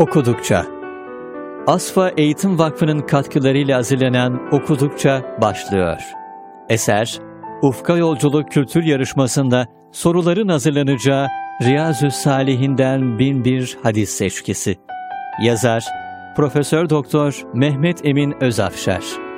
Okudukça Asfa Eğitim Vakfı'nın katkılarıyla hazırlanan Okudukça başlıyor. Eser, Ufka Yolculuk Kültür Yarışması'nda soruların hazırlanacağı Riyazü Salihinden bin bir hadis seçkisi. Yazar, Profesör Doktor Mehmet Emin Özafşar.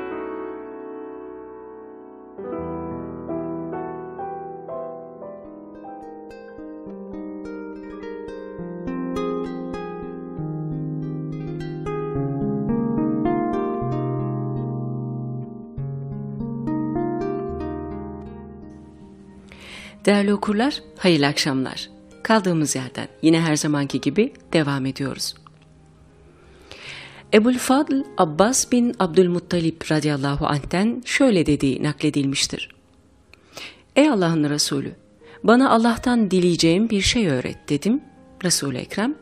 Değerli okurlar, hayırlı akşamlar. Kaldığımız yerden yine her zamanki gibi devam ediyoruz. Ebul Fadl Abbas bin Abdülmuttalip radıyallahu anh'ten şöyle dediği nakledilmiştir. Ey Allah'ın Resulü, bana Allah'tan dileyeceğim bir şey öğret dedim. Resul-i Ekrem,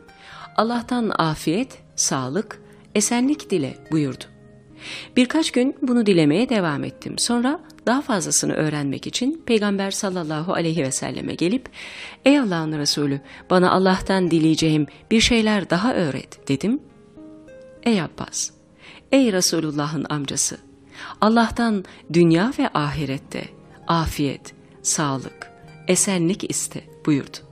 Allah'tan afiyet, sağlık, esenlik dile buyurdu. Birkaç gün bunu dilemeye devam ettim. Sonra daha fazlasını öğrenmek için Peygamber sallallahu aleyhi ve selleme gelip ''Ey Allah'ın Resulü bana Allah'tan dileyeceğim bir şeyler daha öğret.'' dedim. ''Ey Abbas, ey Resulullah'ın amcası, Allah'tan dünya ve ahirette afiyet, sağlık, esenlik iste.'' buyurdu.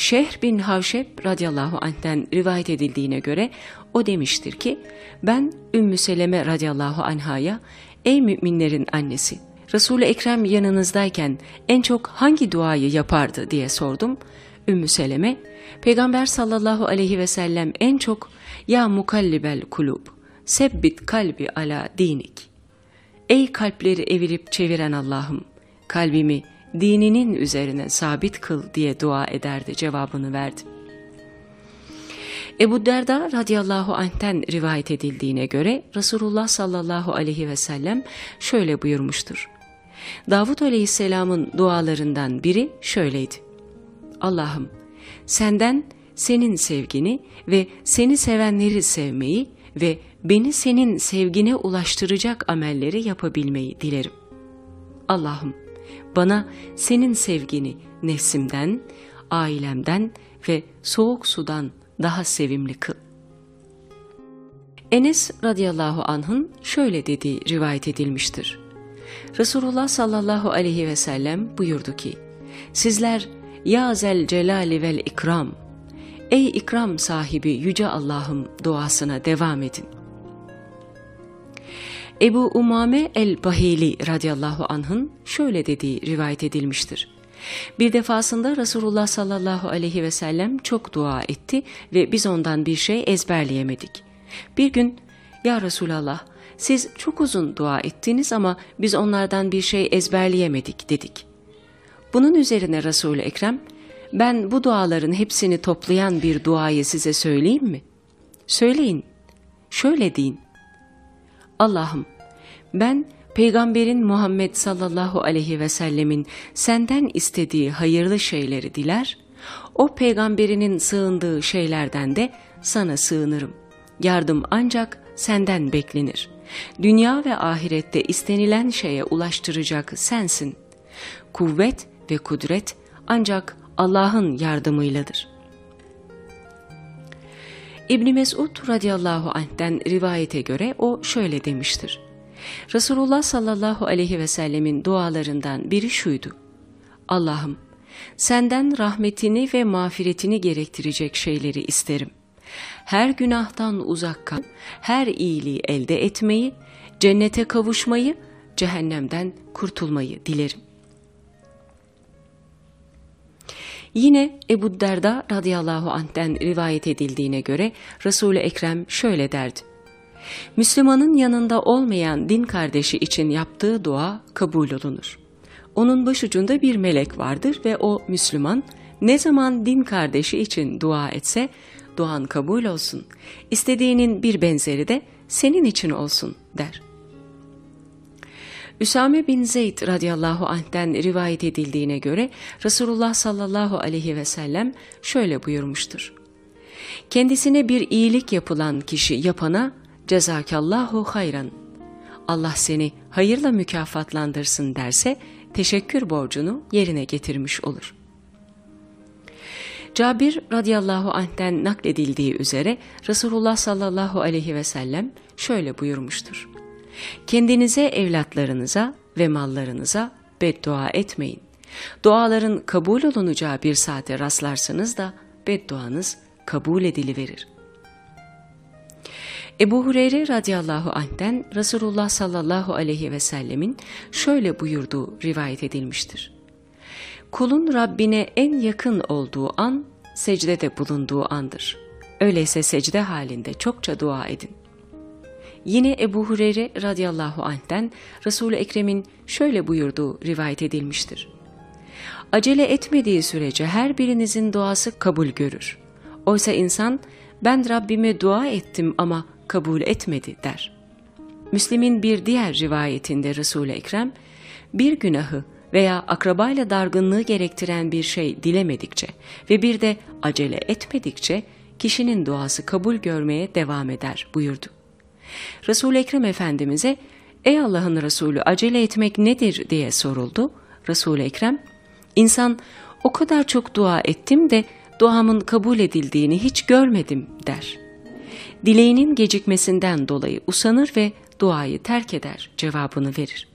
Şehr bin Havşep radıyallahu anh'ten rivayet edildiğine göre o demiştir ki ben Ümmü Seleme radıyallahu anhaya ey müminlerin annesi Resul-i Ekrem yanınızdayken en çok hangi duayı yapardı diye sordum. Ümmü Seleme Peygamber sallallahu aleyhi ve sellem en çok ya mukallibel kulub sebbit kalbi ala dinik. Ey kalpleri evirip çeviren Allah'ım kalbimi dininin üzerine sabit kıl diye dua ederdi cevabını verdi. Ebu Derda radıyallahu anh'ten rivayet edildiğine göre Resulullah sallallahu aleyhi ve sellem şöyle buyurmuştur. Davut aleyhisselamın dualarından biri şöyleydi. Allah'ım senden senin sevgini ve seni sevenleri sevmeyi ve beni senin sevgine ulaştıracak amelleri yapabilmeyi dilerim. Allah'ım bana senin sevgini nefsimden, ailemden ve soğuk sudan daha sevimli kıl. Enes radıyallahu anh'ın şöyle dediği rivayet edilmiştir. Resulullah sallallahu aleyhi ve sellem buyurdu ki, Sizler ya zel celali vel ikram, ey ikram sahibi yüce Allah'ım duasına devam edin. Ebu Umame el-Bahili radıyallahu anh'ın şöyle dediği rivayet edilmiştir. Bir defasında Resulullah sallallahu aleyhi ve sellem çok dua etti ve biz ondan bir şey ezberleyemedik. Bir gün ya Resulallah siz çok uzun dua ettiniz ama biz onlardan bir şey ezberleyemedik dedik. Bunun üzerine Resul-i Ekrem ben bu duaların hepsini toplayan bir duayı size söyleyeyim mi? Söyleyin. Şöyle deyin. Allah'ım ben Peygamberin Muhammed sallallahu aleyhi ve sellemin senden istediği hayırlı şeyleri diler, o peygamberinin sığındığı şeylerden de sana sığınırım. Yardım ancak senden beklenir. Dünya ve ahirette istenilen şeye ulaştıracak sensin. Kuvvet ve kudret ancak Allah'ın yardımıyladır. İbni Mesud radıyallahu anh'ten rivayete göre o şöyle demiştir. Resulullah sallallahu aleyhi ve sellemin dualarından biri şuydu. Allah'ım senden rahmetini ve mağfiretini gerektirecek şeyleri isterim. Her günahtan uzak kal, her iyiliği elde etmeyi, cennete kavuşmayı, cehennemden kurtulmayı dilerim. Yine Ebu Derda radıyallahu anh'ten rivayet edildiğine göre Resul-i Ekrem şöyle derdi. Müslümanın yanında olmayan din kardeşi için yaptığı dua kabul olunur. Onun başucunda bir melek vardır ve o Müslüman ne zaman din kardeşi için dua etse duan kabul olsun. İstediğinin bir benzeri de senin için olsun der. Üsame bin Zeyd radıyallahu anh'ten rivayet edildiğine göre Resulullah sallallahu aleyhi ve sellem şöyle buyurmuştur. Kendisine bir iyilik yapılan kişi yapana cezakallahu hayran. Allah seni hayırla mükafatlandırsın derse teşekkür borcunu yerine getirmiş olur. Cabir radıyallahu anh'ten nakledildiği üzere Resulullah sallallahu aleyhi ve sellem şöyle buyurmuştur. Kendinize, evlatlarınıza ve mallarınıza beddua etmeyin. Duaların kabul olunacağı bir saate rastlarsanız da bedduanız kabul ediliverir. Ebu Hureyre radıyallahu anh'ten Resulullah sallallahu aleyhi ve sellemin şöyle buyurduğu rivayet edilmiştir. Kulun Rabbine en yakın olduğu an secdede bulunduğu andır. Öyleyse secde halinde çokça dua edin. Yine Ebu Hureyre radıyallahu anh'ten Resul-i Ekrem'in şöyle buyurduğu rivayet edilmiştir. Acele etmediği sürece her birinizin duası kabul görür. Oysa insan ben Rabbime dua ettim ama kabul etmedi der. Müslim'in bir diğer rivayetinde Resul-i Ekrem bir günahı veya akrabayla dargınlığı gerektiren bir şey dilemedikçe ve bir de acele etmedikçe kişinin duası kabul görmeye devam eder buyurdu. Resul-i Ekrem Efendimiz'e ''Ey Allah'ın Resulü acele etmek nedir?'' diye soruldu. Resul-i Ekrem ''İnsan o kadar çok dua ettim de duamın kabul edildiğini hiç görmedim.'' der. Dileğinin gecikmesinden dolayı usanır ve duayı terk eder cevabını verir.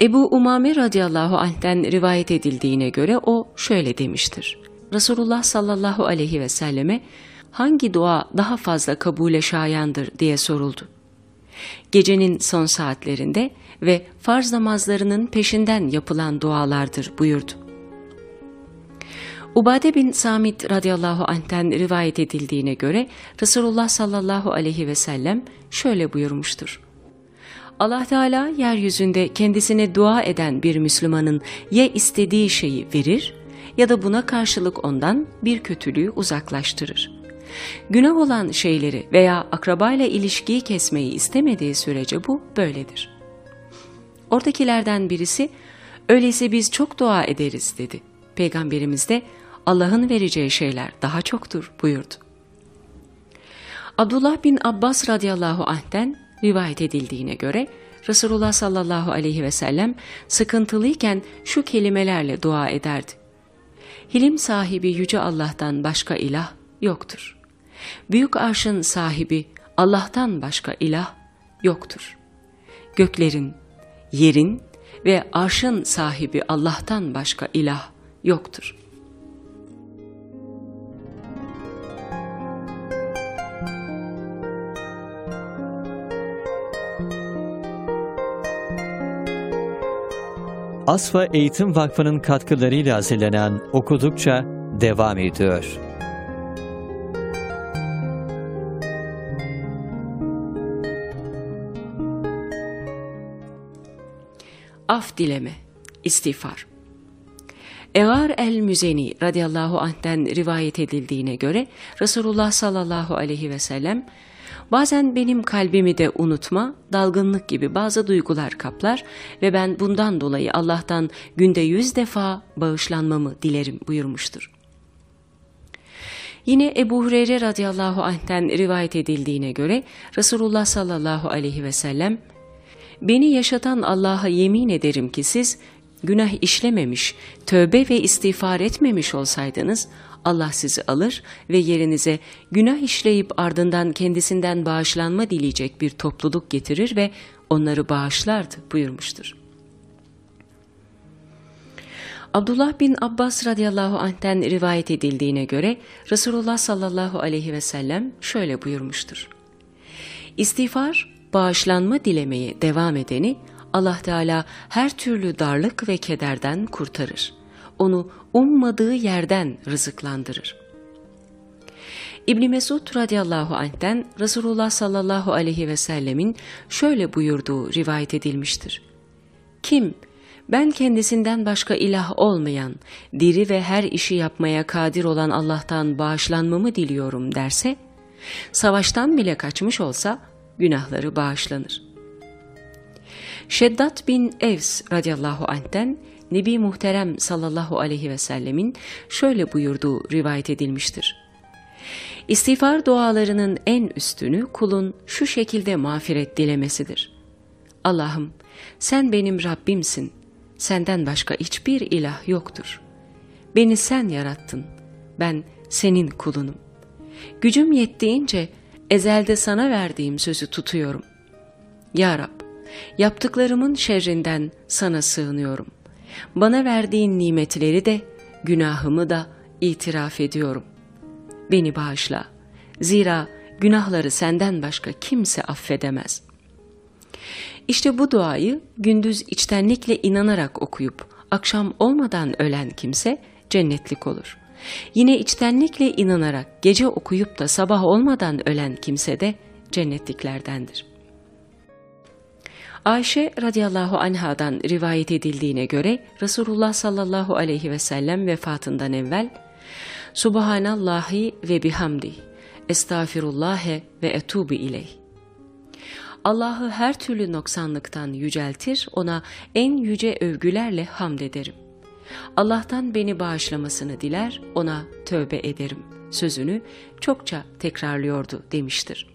Ebu Umame radıyallahu anh'ten rivayet edildiğine göre o şöyle demiştir. Resulullah sallallahu aleyhi ve selleme hangi dua daha fazla kabule şayandır diye soruldu. Gecenin son saatlerinde ve farz namazlarının peşinden yapılan dualardır buyurdu. Ubade bin Samit radıyallahu anh'ten rivayet edildiğine göre Resulullah sallallahu aleyhi ve sellem şöyle buyurmuştur. Allah Teala yeryüzünde kendisine dua eden bir Müslümanın ya istediği şeyi verir ya da buna karşılık ondan bir kötülüğü uzaklaştırır. Günah olan şeyleri veya akrabayla ilişkiyi kesmeyi istemediği sürece bu böyledir. Oradakilerden birisi, öyleyse biz çok dua ederiz dedi. Peygamberimiz de Allah'ın vereceği şeyler daha çoktur buyurdu. Abdullah bin Abbas radıyallahu anh'ten rivayet edildiğine göre Resulullah sallallahu aleyhi ve sellem sıkıntılıyken şu kelimelerle dua ederdi. Hilim sahibi yüce Allah'tan başka ilah yoktur. Büyük arşın sahibi Allah'tan başka ilah yoktur. Göklerin, yerin ve arşın sahibi Allah'tan başka ilah yoktur. Asfa Eğitim Vakfı'nın katkılarıyla hazırlanan Okudukça devam ediyor. Af dileme, istiğfar. Egar el-Müzeni radıyallahu anh'ten rivayet edildiğine göre Resulullah sallallahu aleyhi ve sellem Bazen benim kalbimi de unutma, dalgınlık gibi bazı duygular kaplar ve ben bundan dolayı Allah'tan günde yüz defa bağışlanmamı dilerim buyurmuştur. Yine Ebu Hureyre radıyallahu anh'ten rivayet edildiğine göre Resulullah sallallahu aleyhi ve sellem Beni yaşatan Allah'a yemin ederim ki siz günah işlememiş, tövbe ve istiğfar etmemiş olsaydınız Allah sizi alır ve yerinize günah işleyip ardından kendisinden bağışlanma dileyecek bir topluluk getirir ve onları bağışlardı buyurmuştur. Abdullah bin Abbas radıyallahu anh'ten rivayet edildiğine göre Resulullah sallallahu aleyhi ve sellem şöyle buyurmuştur. İstiğfar, bağışlanma dilemeye devam edeni Allah Teala her türlü darlık ve kederden kurtarır onu ummadığı yerden rızıklandırır. İbni Mesud radıyallahu anh'ten Resulullah sallallahu aleyhi ve sellemin şöyle buyurduğu rivayet edilmiştir. Kim ben kendisinden başka ilah olmayan, diri ve her işi yapmaya kadir olan Allah'tan bağışlanmamı diliyorum derse, savaştan bile kaçmış olsa günahları bağışlanır. Şeddat bin Evs radıyallahu anh'ten Nebi Muhterem sallallahu aleyhi ve sellemin şöyle buyurduğu rivayet edilmiştir. İstiğfar dualarının en üstünü kulun şu şekilde mağfiret dilemesidir. Allah'ım sen benim Rabbimsin, senden başka hiçbir ilah yoktur. beni sen yarattın. Ben senin kulunum. Gücüm yettiğince ezelde sana verdiğim sözü tutuyorum. Ya Rab, yaptıklarımın şerrinden sana sığınıyorum. Bana verdiğin nimetleri de, günahımı da itiraf ediyorum. Beni bağışla. Zira günahları senden başka kimse affedemez. İşte bu duayı gündüz içtenlikle inanarak okuyup akşam olmadan ölen kimse cennetlik olur. Yine içtenlikle inanarak gece okuyup da sabah olmadan ölen kimse de cennetliklerdendir. Ayşe radıyallahu anhadan rivayet edildiğine göre Resulullah sallallahu aleyhi ve sellem vefatından evvel Subhanallahi ve bihamdi estağfirullahe ve etubu ileyh. Allah'ı her türlü noksanlıktan yüceltir, ona en yüce övgülerle hamd ederim. Allah'tan beni bağışlamasını diler, ona tövbe ederim sözünü çokça tekrarlıyordu demiştir.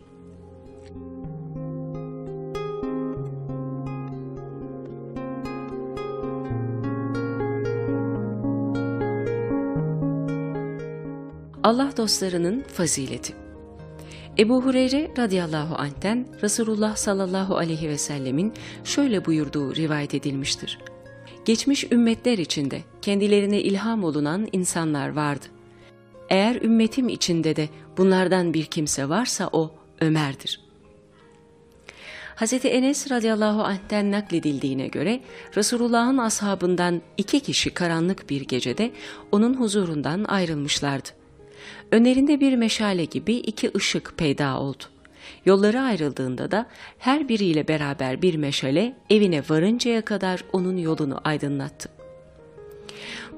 Allah dostlarının fazileti Ebu Hureyre radıyallahu anh'ten Resulullah sallallahu aleyhi ve sellemin şöyle buyurduğu rivayet edilmiştir. Geçmiş ümmetler içinde kendilerine ilham olunan insanlar vardı. Eğer ümmetim içinde de bunlardan bir kimse varsa o Ömer'dir. Hz. Enes radıyallahu anh'ten nakledildiğine göre Resulullah'ın ashabından iki kişi karanlık bir gecede onun huzurundan ayrılmışlardı. Önerinde bir meşale gibi iki ışık peyda oldu. Yolları ayrıldığında da her biriyle beraber bir meşale evine varıncaya kadar onun yolunu aydınlattı.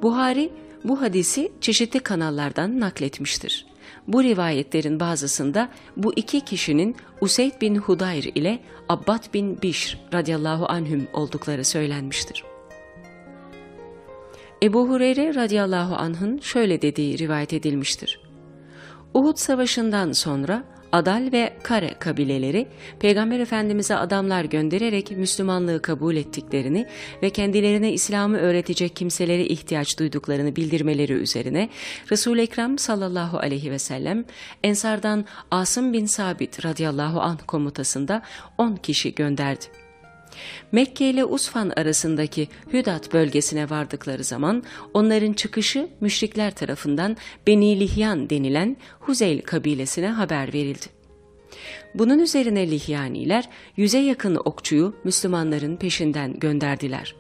Buhari bu hadisi çeşitli kanallardan nakletmiştir. Bu rivayetlerin bazısında bu iki kişinin Useyd bin Hudayr ile Abbad bin Bişr radıyallahu anhüm oldukları söylenmiştir. Ebu Hureyre radıyallahu anh'ın şöyle dediği rivayet edilmiştir. Uhud Savaşı'ndan sonra Adal ve Kare kabileleri Peygamber Efendimiz'e adamlar göndererek Müslümanlığı kabul ettiklerini ve kendilerine İslam'ı öğretecek kimselere ihtiyaç duyduklarını bildirmeleri üzerine Resul-i Ekrem sallallahu aleyhi ve sellem Ensardan Asım bin Sabit radıyallahu anh komutasında 10 kişi gönderdi. Mekke ile Usfan arasındaki Hüdat bölgesine vardıkları zaman onların çıkışı müşrikler tarafından Beni Lihyan denilen Huzeyl kabilesine haber verildi. Bunun üzerine Lihyaniler yüze yakın okçuyu Müslümanların peşinden gönderdiler.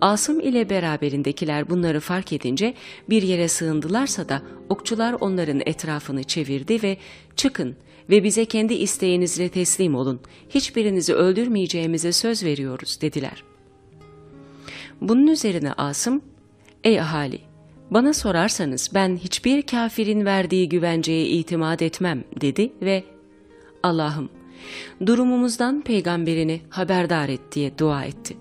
Asım ile beraberindekiler bunları fark edince bir yere sığındılarsa da okçular onların etrafını çevirdi ve çıkın ve bize kendi isteğinizle teslim olun. Hiçbirinizi öldürmeyeceğimize söz veriyoruz dediler. Bunun üzerine Asım, ey ahali bana sorarsanız ben hiçbir kafirin verdiği güvenceye itimat etmem dedi ve Allah'ım durumumuzdan peygamberini haberdar et diye dua etti.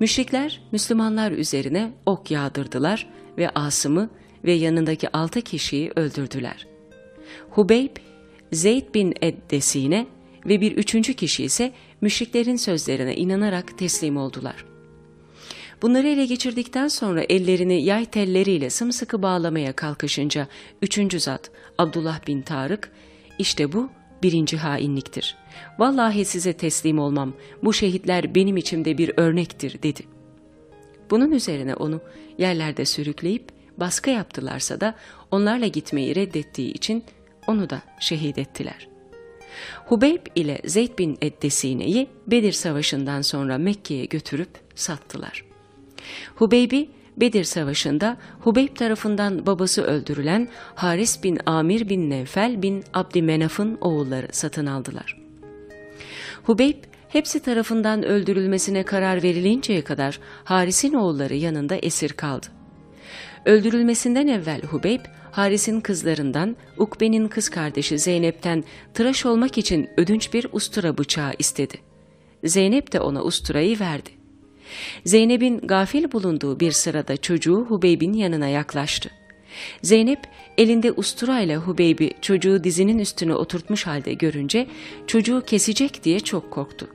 Müşrikler Müslümanlar üzerine ok yağdırdılar ve Asım'ı ve yanındaki altı kişiyi öldürdüler. Hubeyb Zeyd bin Eddesine ve bir üçüncü kişi ise müşriklerin sözlerine inanarak teslim oldular. Bunları ele geçirdikten sonra ellerini yay telleriyle sımsıkı bağlamaya kalkışınca üçüncü zat Abdullah bin Tarık, işte bu birinci hainliktir. Vallahi size teslim olmam, bu şehitler benim içimde bir örnektir dedi. Bunun üzerine onu yerlerde sürükleyip baskı yaptılarsa da onlarla gitmeyi reddettiği için onu da şehit ettiler. Hubeyb ile Zeyd bin Eddesine'yi Bedir Savaşı'ndan sonra Mekke'ye götürüp sattılar. Hubeyb'i Bedir Savaşı'nda Hubeyb tarafından babası öldürülen Haris bin Amir bin Nevfel bin Abdümenaf'ın oğulları satın aldılar. Hubeyb hepsi tarafından öldürülmesine karar verilinceye kadar Haris'in oğulları yanında esir kaldı. Öldürülmesinden evvel Hubeyb, Haris'in kızlarından Ukbe'nin kız kardeşi Zeynep'ten tıraş olmak için ödünç bir ustura bıçağı istedi. Zeynep de ona usturayı verdi. Zeynep'in gafil bulunduğu bir sırada çocuğu Hubeyb'in yanına yaklaştı. Zeynep elinde usturayla Hubeyb'i çocuğu dizinin üstüne oturtmuş halde görünce çocuğu kesecek diye çok korktu.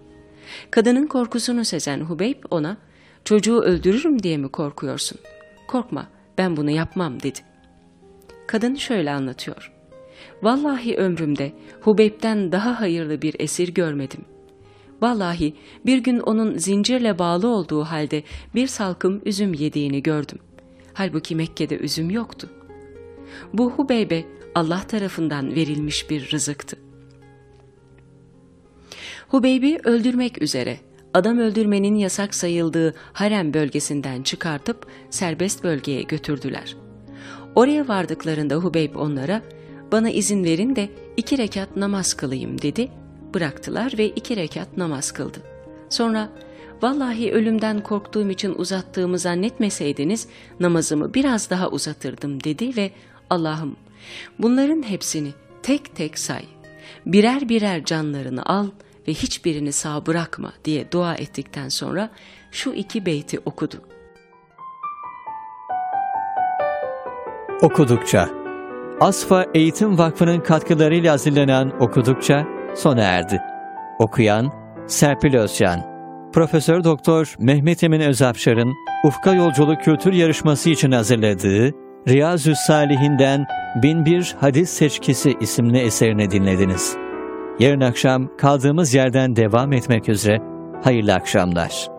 Kadının korkusunu sezen Hubeyb ona çocuğu öldürürüm diye mi korkuyorsun? Korkma ben bunu yapmam dedi. Kadın şöyle anlatıyor. Vallahi ömrümde Hubeyb'den daha hayırlı bir esir görmedim. Vallahi bir gün onun zincirle bağlı olduğu halde bir salkım üzüm yediğini gördüm. Halbuki Mekke'de üzüm yoktu. Bu Hubeybe Allah tarafından verilmiş bir rızıktı. Hubeyb'i öldürmek üzere adam öldürmenin yasak sayıldığı harem bölgesinden çıkartıp serbest bölgeye götürdüler. Oraya vardıklarında Hubeyb onlara bana izin verin de iki rekat namaz kılayım dedi. Bıraktılar ve iki rekat namaz kıldı. Sonra vallahi ölümden korktuğum için uzattığımı zannetmeseydiniz namazımı biraz daha uzatırdım dedi ve Allah'ım bunların hepsini tek tek say. Birer birer canlarını al ve hiçbirini sağ bırakma diye dua ettikten sonra şu iki beyti okudu. Okudukça Asfa Eğitim Vakfı'nın katkılarıyla hazırlanan Okudukça sona erdi. Okuyan Serpil Özcan Profesör Doktor Mehmet Emin Özapşar'ın Ufka Yolculuk Kültür Yarışması için hazırladığı Riyazü Salihinden 1001 Hadis Seçkisi isimli eserini dinlediniz. Yarın akşam kaldığımız yerden devam etmek üzere hayırlı akşamlar.